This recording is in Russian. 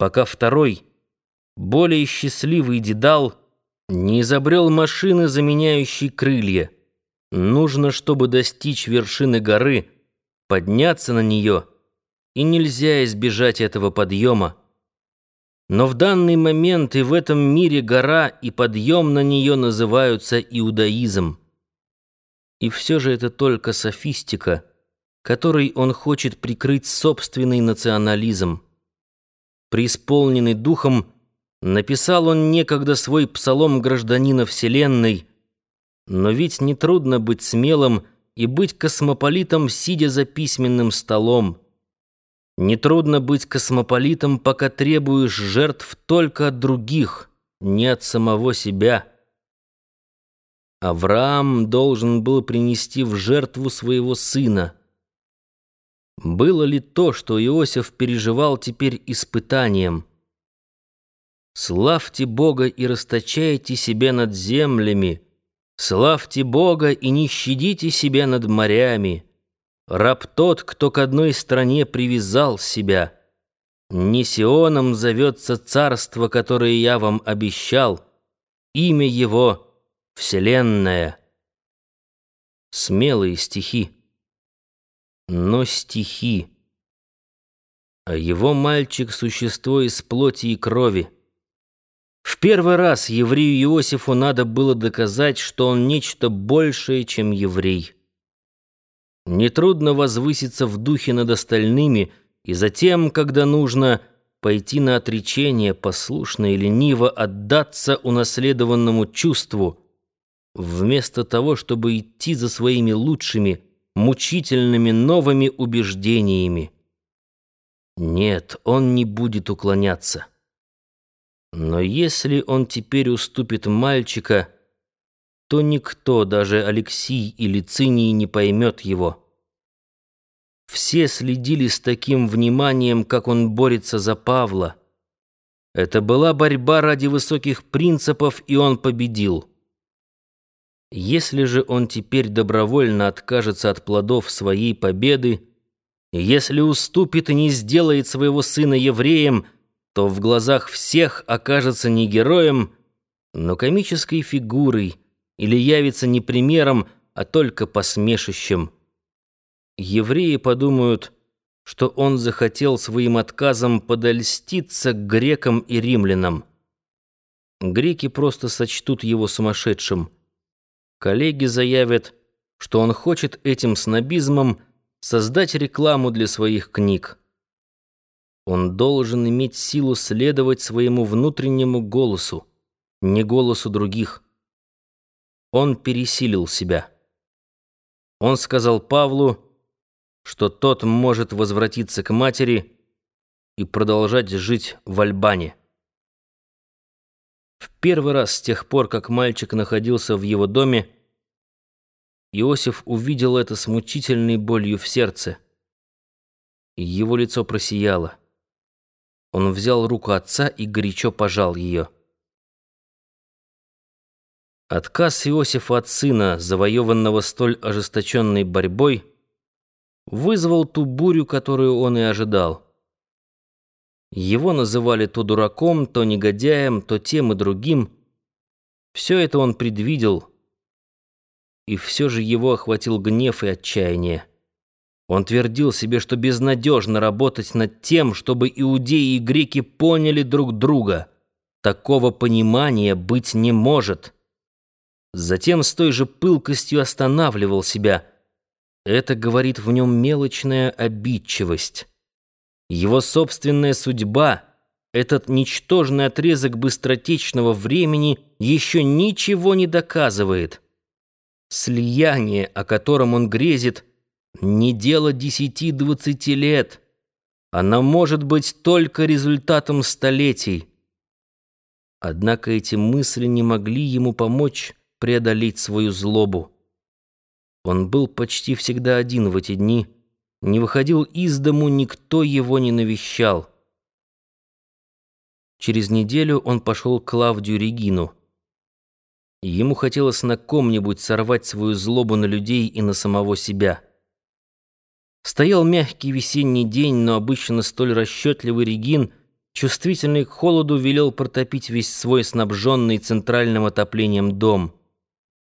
пока второй, более счастливый Дедал, не изобрел машины, заменяющей крылья. Нужно, чтобы достичь вершины горы, подняться на нее, и нельзя избежать этого подъема. Но в данный момент и в этом мире гора и подъем на нее называются иудаизм. И все же это только софистика, которой он хочет прикрыть собственный национализм. Преисполненный духом, написал он некогда свой псалом гражданина Вселенной, но ведь нетрудно быть смелым и быть космополитом, сидя за письменным столом. Нетрудно быть космополитом, пока требуешь жертв только от других, не от самого себя. Авраам должен был принести в жертву своего сына. Было ли то, что Иосиф переживал теперь испытанием? «Славьте Бога и расточайте себя над землями, славьте Бога и не щадите себя над морями». Раб тот, кто к одной стране привязал себя. Не Сионом зовется царство, которое я вам обещал. Имя его — Вселенная. Смелые стихи. Но стихи. А его мальчик — существо из плоти и крови. В первый раз еврею Иосифу надо было доказать, что он нечто большее, чем еврей. Нетрудно возвыситься в духе над остальными и затем, когда нужно, пойти на отречение, послушно и лениво отдаться унаследованному чувству, вместо того, чтобы идти за своими лучшими, мучительными новыми убеждениями. Нет, он не будет уклоняться. Но если он теперь уступит мальчика, то никто, даже Алексей или Циний, не поймет его. Все следили с таким вниманием, как он борется за Павла. Это была борьба ради высоких принципов, и он победил. Если же он теперь добровольно откажется от плодов своей победы, если уступит и не сделает своего сына евреем, то в глазах всех окажется не героем, но комической фигурой, или явится не примером, а только посмешищем. Евреи подумают, что он захотел своим отказом подольститься к грекам и римлянам. Греки просто сочтут его сумасшедшим. Коллеги заявят, что он хочет этим снобизмом создать рекламу для своих книг. Он должен иметь силу следовать своему внутреннему голосу, не голосу других. Он пересилил себя. Он сказал Павлу, что тот может возвратиться к матери и продолжать жить в Альбане. В первый раз с тех пор, как мальчик находился в его доме, Иосиф увидел это с мучительной болью в сердце. Его лицо просияло. Он взял руку отца и горячо пожал ее. Отказ Иосифа от сына, завоеванного столь ожесточенной борьбой, вызвал ту бурю, которую он и ожидал. Его называли то дураком, то негодяем, то тем и другим. Все это он предвидел, и все же его охватил гнев и отчаяние. Он твердил себе, что безнадежно работать над тем, чтобы иудеи и греки поняли друг друга. Такого понимания быть не может. Затем с той же пылкостью останавливал себя. Это говорит в нем мелочная обидчивость. Его собственная судьба, этот ничтожный отрезок быстротечного времени еще ничего не доказывает. Слияние, о котором он грезит, не дело десяти-двадцати лет. Оно может быть только результатом столетий. Однако эти мысли не могли ему помочь преодолеть свою злобу. Он был почти всегда один в эти дни, не выходил из дому, никто его не навещал. Через неделю он пошел к Клавдию Регину. Ему хотелось на ком-нибудь сорвать свою злобу на людей и на самого себя. Стоял мягкий весенний день, но обычно столь расчетливый Регин чувствительный к холоду, велел протопить весь свой снабженный центральным отоплением дом.